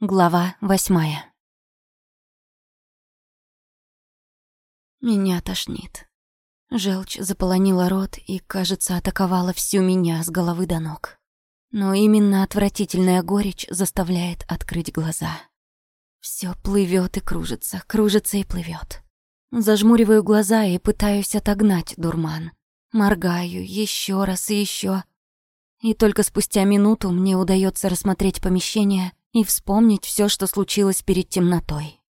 Глава восьмая. Меня тошнит. Желчь заполонила рот и, кажется, атаковала всю меня с головы до ног. Но именно отвратительная горечь заставляет открыть глаза. Все плывет и кружится, кружится и плывет. Зажмуриваю глаза и пытаюсь отогнать дурман. Моргаю еще раз и еще. И только спустя минуту мне удается рассмотреть помещение и вспомнить все, что случилось перед темнотой.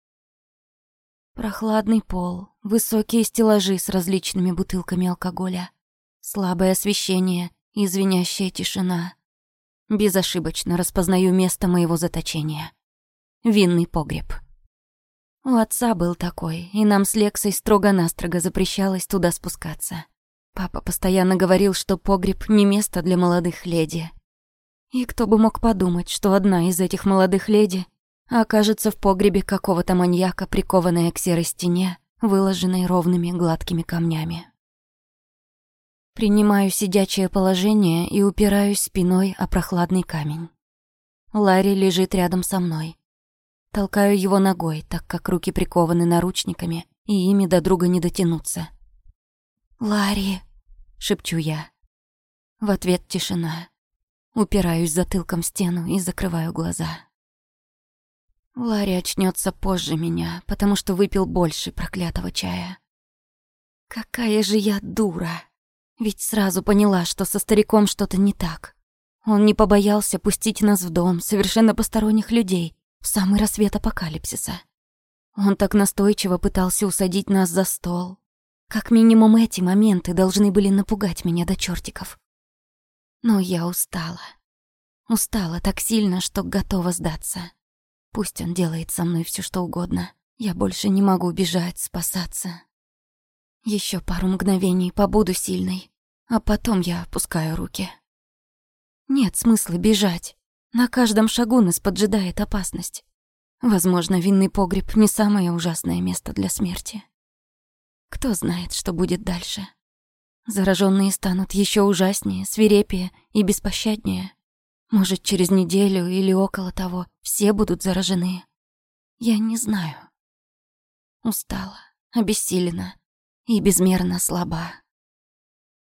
Прохладный пол, высокие стеллажи с различными бутылками алкоголя, слабое освещение и звенящая тишина. Безошибочно распознаю место моего заточения. Винный погреб. У отца был такой, и нам с Лексой строго-настрого запрещалось туда спускаться. Папа постоянно говорил, что погреб не место для молодых леди, и кто бы мог подумать, что одна из этих молодых леди окажется в погребе какого-то маньяка, прикованная к серой стене, выложенной ровными гладкими камнями. Принимаю сидячее положение и упираюсь спиной о прохладный камень. Ларри лежит рядом со мной. Толкаю его ногой, так как руки прикованы наручниками, и ими до друга не дотянуться. «Ларри!» — шепчу я. В ответ тишина. Упираюсь затылком в стену и закрываю глаза. Ларри очнется позже меня, потому что выпил больше проклятого чая. Какая же я дура! Ведь сразу поняла, что со стариком что-то не так. Он не побоялся пустить нас в дом совершенно посторонних людей в самый рассвет апокалипсиса. Он так настойчиво пытался усадить нас за стол. Как минимум эти моменты должны были напугать меня до чертиков. Но я устала. Устала так сильно, что готова сдаться. Пусть он делает со мной все, что угодно. Я больше не могу бежать, спасаться. Еще пару мгновений побуду сильной, а потом я опускаю руки. Нет смысла бежать. На каждом шагу нас поджидает опасность. Возможно, винный погреб не самое ужасное место для смерти. Кто знает, что будет дальше. Зараженные станут еще ужаснее, свирепее и беспощаднее. Может, через неделю или около того все будут заражены. Я не знаю. Устала, обессилена и безмерно слаба.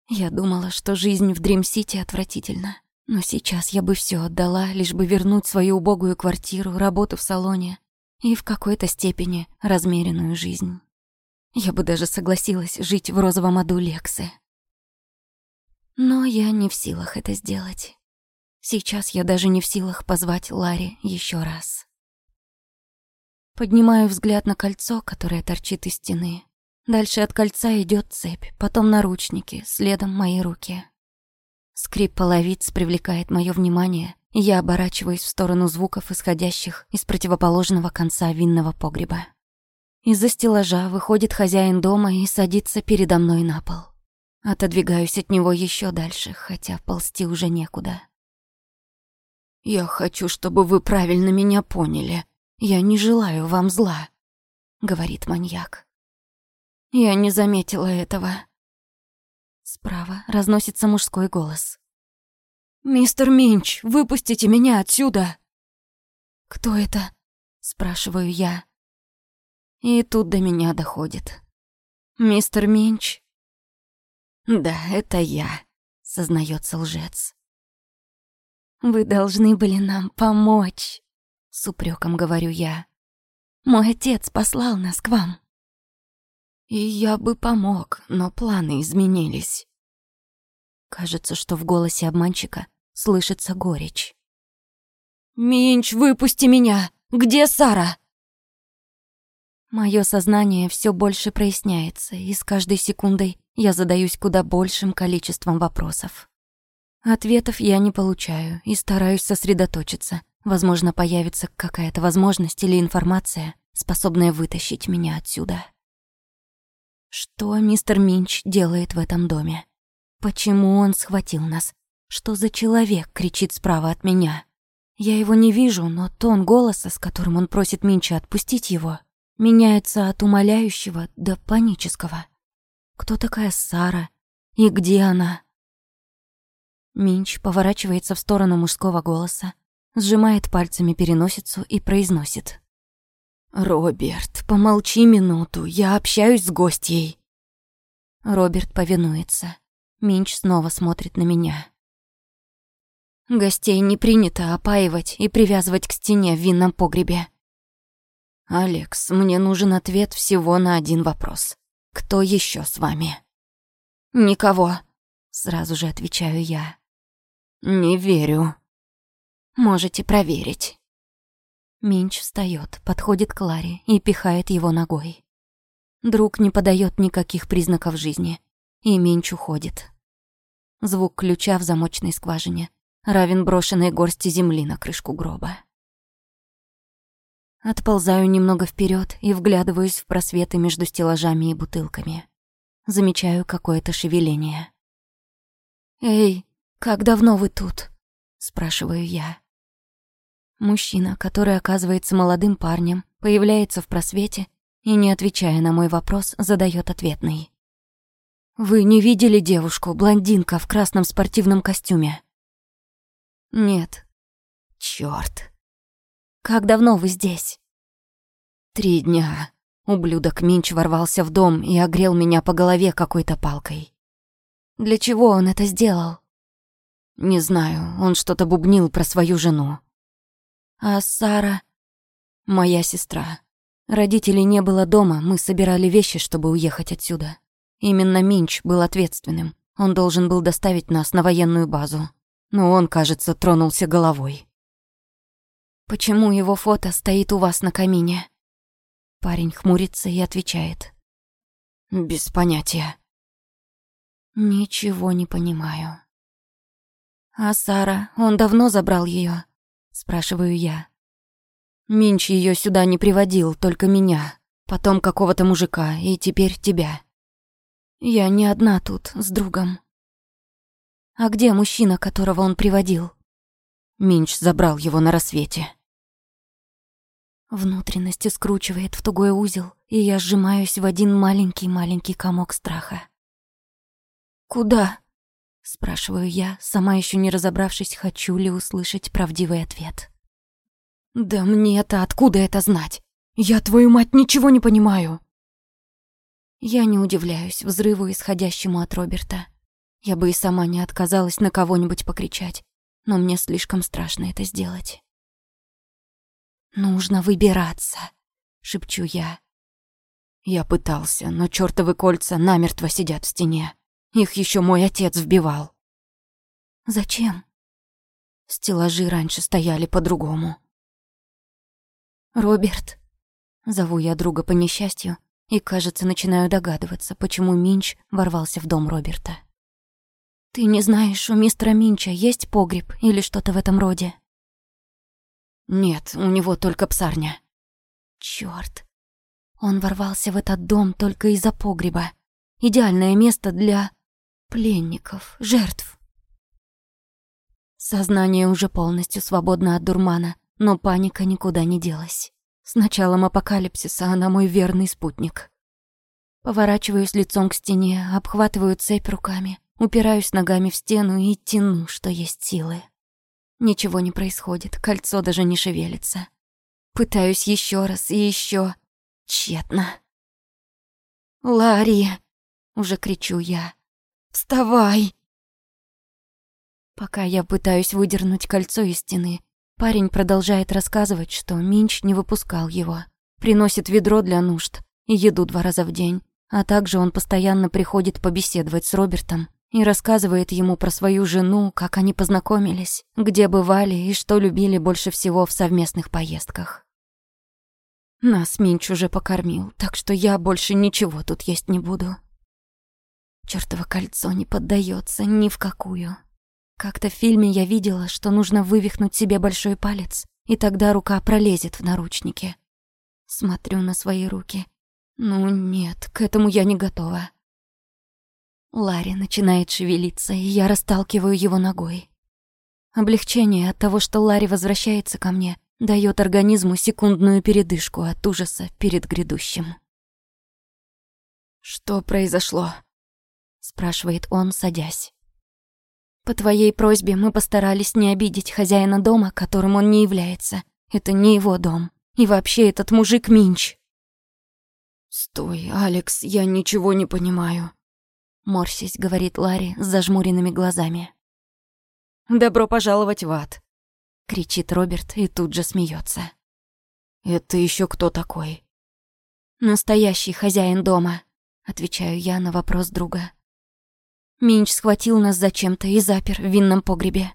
Я думала, что жизнь в Дрим-Сити отвратительна, но сейчас я бы все отдала, лишь бы вернуть свою убогую квартиру, работу в салоне и в какой-то степени размеренную жизнь. Я бы даже согласилась жить в розовом аду Лексы. Но я не в силах это сделать. Сейчас я даже не в силах позвать Ларри еще раз. Поднимаю взгляд на кольцо, которое торчит из стены. Дальше от кольца идет цепь, потом наручники, следом мои руки. Скрип половиц привлекает мое внимание, и я оборачиваюсь в сторону звуков, исходящих из противоположного конца винного погреба. Из-за стеллажа выходит хозяин дома и садится передо мной на пол. Отодвигаюсь от него еще дальше, хотя ползти уже некуда. «Я хочу, чтобы вы правильно меня поняли. Я не желаю вам зла», — говорит маньяк. Я не заметила этого. Справа разносится мужской голос. «Мистер Минч, выпустите меня отсюда!» «Кто это?» — спрашиваю я. И тут до меня доходит. «Мистер Минч «Да, это я», — сознается лжец. «Вы должны были нам помочь», — с упреком говорю я. «Мой отец послал нас к вам». «И я бы помог, но планы изменились». Кажется, что в голосе обманщика слышится горечь. «Минч, выпусти меня! Где Сара?» Моё сознание все больше проясняется, и с каждой секундой я задаюсь куда большим количеством вопросов. Ответов я не получаю и стараюсь сосредоточиться. Возможно, появится какая-то возможность или информация, способная вытащить меня отсюда. Что мистер Минч делает в этом доме? Почему он схватил нас? Что за человек кричит справа от меня? Я его не вижу, но тон голоса, с которым он просит Минча отпустить его, меняется от умоляющего до панического. Кто такая Сара? И где она? Минч поворачивается в сторону мужского голоса, сжимает пальцами переносицу и произносит. «Роберт, помолчи минуту, я общаюсь с гостьей». Роберт повинуется. Минч снова смотрит на меня. Гостей не принято опаивать и привязывать к стене в винном погребе. «Алекс, мне нужен ответ всего на один вопрос. Кто еще с вами?» «Никого», — сразу же отвечаю я. «Не верю». «Можете проверить». Минч встает, подходит к Ларе и пихает его ногой. Друг не подает никаких признаков жизни, и Минч уходит. Звук ключа в замочной скважине равен брошенной горсти земли на крышку гроба. Отползаю немного вперед и вглядываюсь в просветы между стеллажами и бутылками. Замечаю какое-то шевеление. «Эй, как давно вы тут?» — спрашиваю я. Мужчина, который оказывается молодым парнем, появляется в просвете и, не отвечая на мой вопрос, задает ответный. «Вы не видели девушку, блондинка в красном спортивном костюме?» «Нет». «Чёрт». «Как давно вы здесь?» «Три дня». Ублюдок Минч ворвался в дом и огрел меня по голове какой-то палкой. «Для чего он это сделал?» «Не знаю, он что-то бубнил про свою жену. А Сара... Моя сестра. Родителей не было дома, мы собирали вещи, чтобы уехать отсюда. Именно Минч был ответственным. Он должен был доставить нас на военную базу. Но он, кажется, тронулся головой. «Почему его фото стоит у вас на камине?» Парень хмурится и отвечает. «Без понятия». «Ничего не понимаю». «А Сара, он давно забрал ее? спрашиваю я. Минч ее сюда не приводил, только меня, потом какого-то мужика и теперь тебя. Я не одна тут с другом. А где мужчина, которого он приводил? Минч забрал его на рассвете. Внутренности скручивает в тугой узел, и я сжимаюсь в один маленький-маленький комок страха. «Куда?» Спрашиваю я, сама еще не разобравшись, хочу ли услышать правдивый ответ. «Да мне это откуда это знать? Я, твою мать, ничего не понимаю!» Я не удивляюсь взрыву, исходящему от Роберта. Я бы и сама не отказалась на кого-нибудь покричать, но мне слишком страшно это сделать. «Нужно выбираться», — шепчу я. Я пытался, но чёртовы кольца намертво сидят в стене. Их еще мой отец вбивал. Зачем? Стеллажи раньше стояли по-другому. Роберт. Зову я друга по несчастью и, кажется, начинаю догадываться, почему Минч ворвался в дом Роберта. Ты не знаешь, у мистера Минча есть погреб или что-то в этом роде? Нет, у него только псарня. Чёрт. Он ворвался в этот дом только из-за погреба. Идеальное место для пленников, жертв. Сознание уже полностью свободно от дурмана, но паника никуда не делась. С началом апокалипсиса она мой верный спутник. Поворачиваюсь лицом к стене, обхватываю цепь руками, упираюсь ногами в стену и тяну, что есть силы. Ничего не происходит, кольцо даже не шевелится. Пытаюсь еще раз и еще. Тщетно. «Ларри!» — уже кричу я. Вставай!» Пока я пытаюсь выдернуть кольцо из стены, парень продолжает рассказывать, что Минч не выпускал его. Приносит ведро для нужд и еду два раза в день, а также он постоянно приходит побеседовать с Робертом и рассказывает ему про свою жену, как они познакомились, где бывали и что любили больше всего в совместных поездках. Нас Минч уже покормил, так что я больше ничего тут есть не буду. Чёртово кольцо не поддается ни в какую. Как-то в фильме я видела, что нужно вывихнуть себе большой палец, и тогда рука пролезет в наручники. Смотрю на свои руки. Ну нет, к этому я не готова. Ларри начинает шевелиться, и я расталкиваю его ногой. Облегчение от того, что Ларри возвращается ко мне, дает организму секундную передышку от ужаса перед грядущим. «Что произошло?» спрашивает он, садясь. По твоей просьбе мы постарались не обидеть хозяина дома, которым он не является. Это не его дом. И вообще этот мужик Минч. Стой, Алекс, я ничего не понимаю. Морщись, говорит Ларри с зажмуренными глазами. Добро пожаловать в ад. Кричит Роберт и тут же смеется. Это еще кто такой? Настоящий хозяин дома, отвечаю я на вопрос друга. Минч схватил нас зачем-то и запер в винном погребе.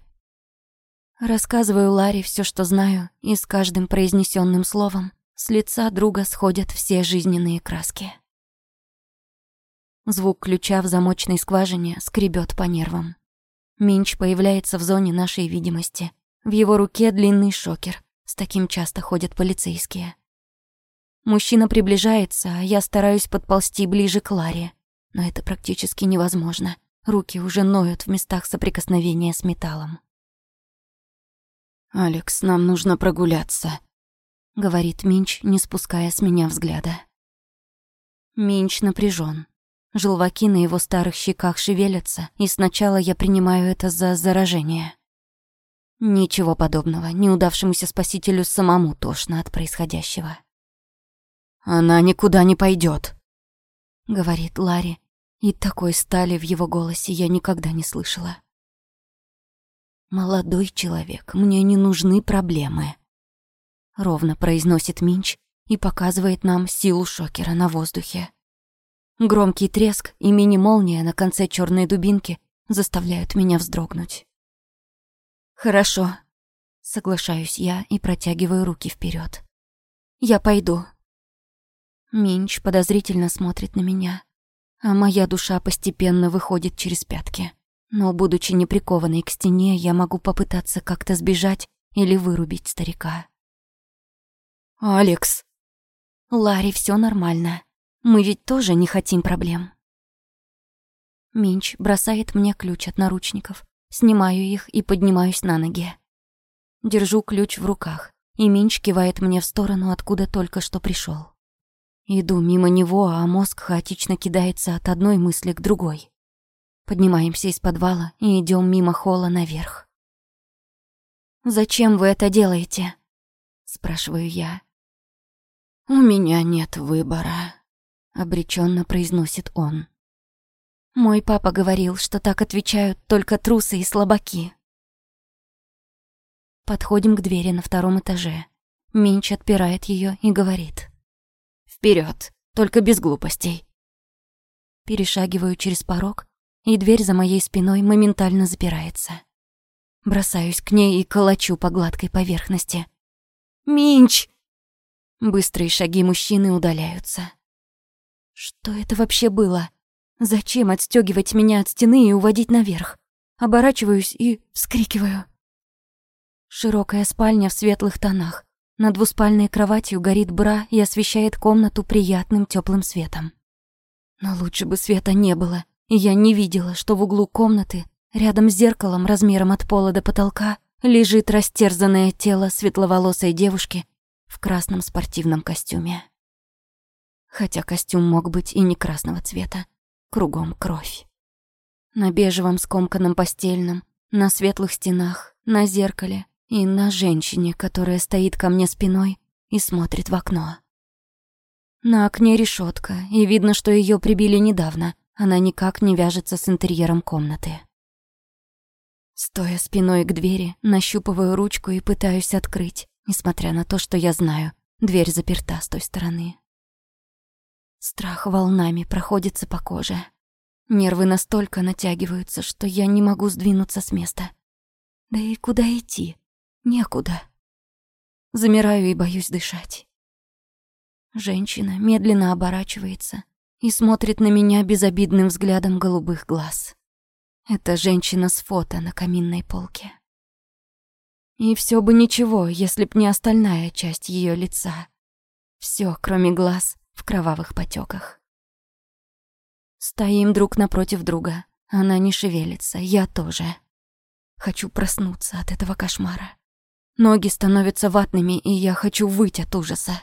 Рассказываю Ларе все, что знаю, и с каждым произнесенным словом с лица друга сходят все жизненные краски. Звук ключа в замочной скважине скребет по нервам. Минч появляется в зоне нашей видимости. В его руке длинный шокер. С таким часто ходят полицейские. Мужчина приближается, а я стараюсь подползти ближе к Ларе. Но это практически невозможно. Руки уже ноют в местах соприкосновения с металлом. «Алекс, нам нужно прогуляться», — говорит Минч, не спуская с меня взгляда. Минч напряжен. Желваки на его старых щеках шевелятся, и сначала я принимаю это за заражение. Ничего подобного, неудавшемуся спасителю самому тошно от происходящего. «Она никуда не пойдет, говорит Ларри, и такой стали в его голосе я никогда не слышала. «Молодой человек, мне не нужны проблемы», — ровно произносит Минч и показывает нам силу шокера на воздухе. Громкий треск и мини-молния на конце черной дубинки заставляют меня вздрогнуть. «Хорошо», — соглашаюсь я и протягиваю руки вперед. «Я пойду». Минч подозрительно смотрит на меня а моя душа постепенно выходит через пятки. Но, будучи не прикованной к стене, я могу попытаться как-то сбежать или вырубить старика. «Алекс!» «Ларри, все нормально. Мы ведь тоже не хотим проблем». Минч бросает мне ключ от наручников. Снимаю их и поднимаюсь на ноги. Держу ключ в руках, и Минч кивает мне в сторону, откуда только что пришел. Иду мимо него, а мозг хаотично кидается от одной мысли к другой. Поднимаемся из подвала и идем мимо холла наверх. «Зачем вы это делаете?» — спрашиваю я. «У меня нет выбора», — обреченно произносит он. Мой папа говорил, что так отвечают только трусы и слабаки. Подходим к двери на втором этаже. Минч отпирает ее и говорит. Вперед, только без глупостей. Перешагиваю через порог, и дверь за моей спиной моментально запирается. Бросаюсь к ней и колочу по гладкой поверхности. «Минч!» Быстрые шаги мужчины удаляются. Что это вообще было? Зачем отстёгивать меня от стены и уводить наверх? Оборачиваюсь и вскрикиваю. Широкая спальня в светлых тонах. Над двуспальной кроватью горит бра и освещает комнату приятным теплым светом. Но лучше бы света не было, и я не видела, что в углу комнаты, рядом с зеркалом размером от пола до потолка, лежит растерзанное тело светловолосой девушки в красном спортивном костюме. Хотя костюм мог быть и не красного цвета, кругом кровь. На бежевом скомканном постельном, на светлых стенах, на зеркале и на женщине, которая стоит ко мне спиной и смотрит в окно. На окне решетка, и видно, что ее прибили недавно. Она никак не вяжется с интерьером комнаты. Стоя спиной к двери, нащупываю ручку и пытаюсь открыть, несмотря на то, что я знаю, дверь заперта с той стороны. Страх волнами проходится по коже. Нервы настолько натягиваются, что я не могу сдвинуться с места. Да и куда идти? Некуда. Замираю и боюсь дышать. Женщина медленно оборачивается и смотрит на меня безобидным взглядом голубых глаз. Это женщина с фото на каминной полке. И все бы ничего, если б не остальная часть ее лица. Все, кроме глаз, в кровавых потеках. Стоим друг напротив друга. Она не шевелится, я тоже. Хочу проснуться от этого кошмара. Ноги становятся ватными, и я хочу выйти от ужаса.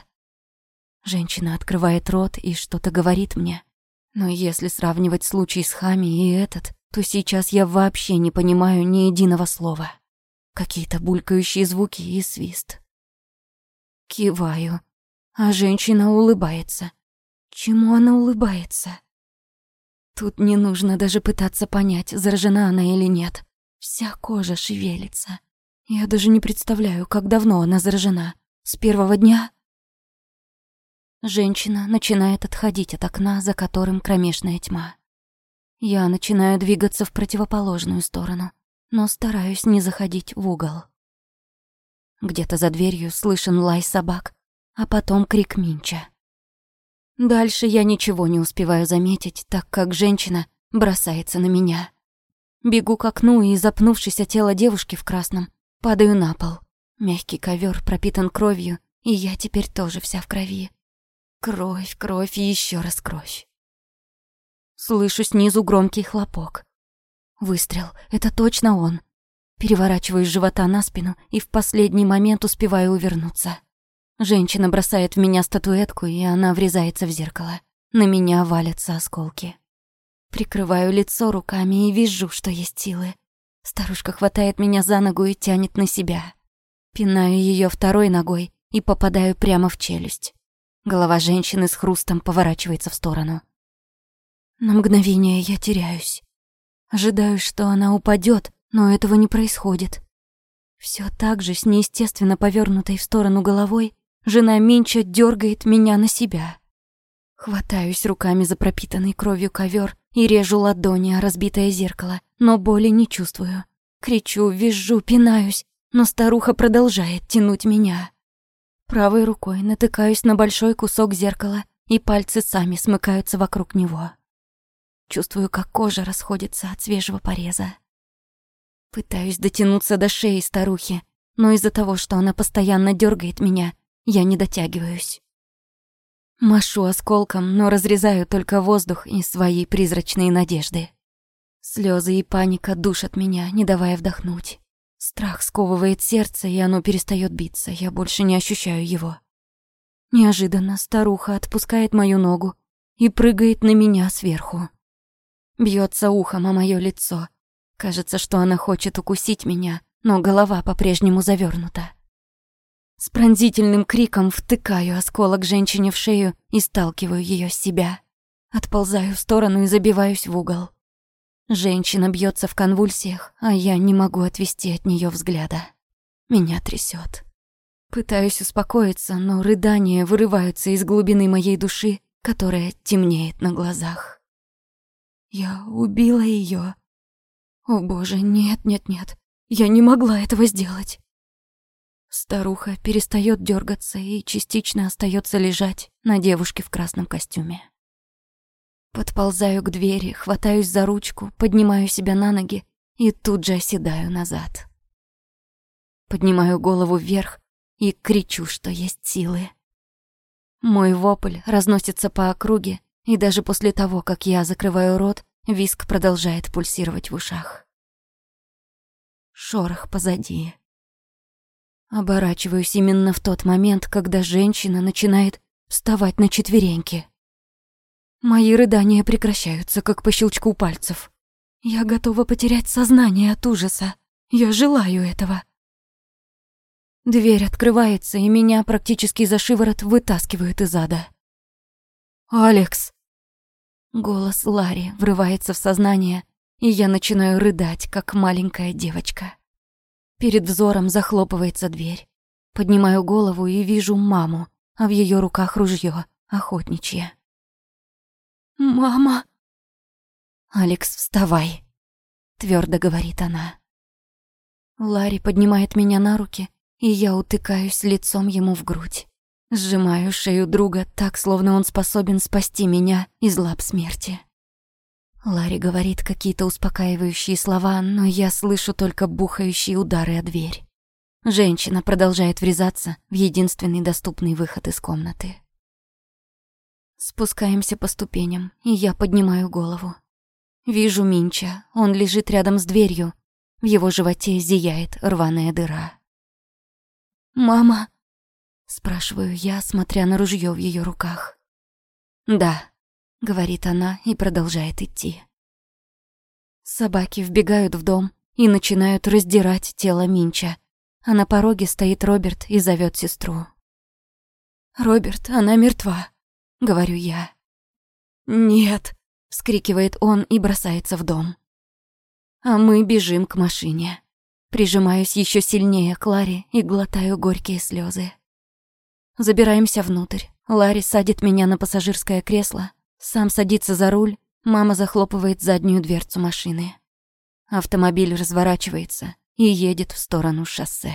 Женщина открывает рот и что-то говорит мне. Но если сравнивать случай с Хами и этот, то сейчас я вообще не понимаю ни единого слова. Какие-то булькающие звуки и свист. Киваю, а женщина улыбается. Чему она улыбается? Тут не нужно даже пытаться понять, заражена она или нет. Вся кожа шевелится. Я даже не представляю, как давно она заражена. С первого дня? Женщина начинает отходить от окна, за которым кромешная тьма. Я начинаю двигаться в противоположную сторону, но стараюсь не заходить в угол. Где-то за дверью слышен лай собак, а потом крик Минча. Дальше я ничего не успеваю заметить, так как женщина бросается на меня. Бегу к окну и, запнувшись о тело девушки в красном, падаю на пол. Мягкий ковер пропитан кровью, и я теперь тоже вся в крови. Кровь, кровь и еще раз кровь. Слышу снизу громкий хлопок. Выстрел. Это точно он. Переворачиваю с живота на спину и в последний момент успеваю увернуться. Женщина бросает в меня статуэтку, и она врезается в зеркало. На меня валятся осколки. Прикрываю лицо руками и вижу, что есть силы. Старушка хватает меня за ногу и тянет на себя. Пинаю ее второй ногой и попадаю прямо в челюсть. Голова женщины с хрустом поворачивается в сторону. На мгновение я теряюсь. Ожидаю, что она упадет, но этого не происходит. Все так же с неестественно повернутой в сторону головой жена Минча дергает меня на себя. Хватаюсь руками за пропитанный кровью ковер и режу ладони о разбитое зеркало, но боли не чувствую. Кричу, визжу, пинаюсь, но старуха продолжает тянуть меня. Правой рукой натыкаюсь на большой кусок зеркала, и пальцы сами смыкаются вокруг него. Чувствую, как кожа расходится от свежего пореза. Пытаюсь дотянуться до шеи старухи, но из-за того, что она постоянно дергает меня, я не дотягиваюсь. Машу осколком, но разрезаю только воздух и свои призрачные надежды. Слезы и паника душат меня, не давая вдохнуть. Страх сковывает сердце, и оно перестает биться, я больше не ощущаю его. Неожиданно старуха отпускает мою ногу и прыгает на меня сверху. Бьется ухом о моё лицо. Кажется, что она хочет укусить меня, но голова по-прежнему завернута. С пронзительным криком втыкаю осколок женщине в шею и сталкиваю ее с себя. Отползаю в сторону и забиваюсь в угол. Женщина бьется в конвульсиях, а я не могу отвести от нее взгляда. Меня трясет. Пытаюсь успокоиться, но рыдания вырываются из глубины моей души, которая темнеет на глазах. Я убила ее. О боже, нет, нет, нет. Я не могла этого сделать. Старуха перестает дергаться и частично остается лежать на девушке в красном костюме. Подползаю к двери, хватаюсь за ручку, поднимаю себя на ноги и тут же оседаю назад. Поднимаю голову вверх и кричу, что есть силы. Мой вопль разносится по округе, и даже после того, как я закрываю рот, виск продолжает пульсировать в ушах. Шорох позади. Оборачиваюсь именно в тот момент, когда женщина начинает вставать на четвереньки. Мои рыдания прекращаются, как по щелчку пальцев. Я готова потерять сознание от ужаса. Я желаю этого. Дверь открывается, и меня практически за шиворот вытаскивают из ада. «Алекс!» Голос Ларри врывается в сознание, и я начинаю рыдать, как маленькая девочка. Перед взором захлопывается дверь. Поднимаю голову и вижу маму, а в ее руках ружье охотничье. «Мама!» «Алекс, вставай!» — твердо говорит она. Ларри поднимает меня на руки, и я утыкаюсь лицом ему в грудь. Сжимаю шею друга так, словно он способен спасти меня из лап смерти. Ларри говорит какие-то успокаивающие слова, но я слышу только бухающие удары о дверь. Женщина продолжает врезаться в единственный доступный выход из комнаты. Спускаемся по ступеням, и я поднимаю голову. Вижу Минча, он лежит рядом с дверью. В его животе зияет рваная дыра. «Мама?» — спрашиваю я, смотря на ружье в ее руках. «Да», — говорит она и продолжает идти. Собаки вбегают в дом и начинают раздирать тело Минча, а на пороге стоит Роберт и зовет сестру. «Роберт, она мертва», — говорю я. «Нет», — вскрикивает он и бросается в дом. А мы бежим к машине. Прижимаюсь еще сильнее к Ларе и глотаю горькие слезы. Забираемся внутрь. Ларри садит меня на пассажирское кресло, сам садится за руль, мама захлопывает заднюю дверцу машины. Автомобиль разворачивается и едет в сторону шоссе.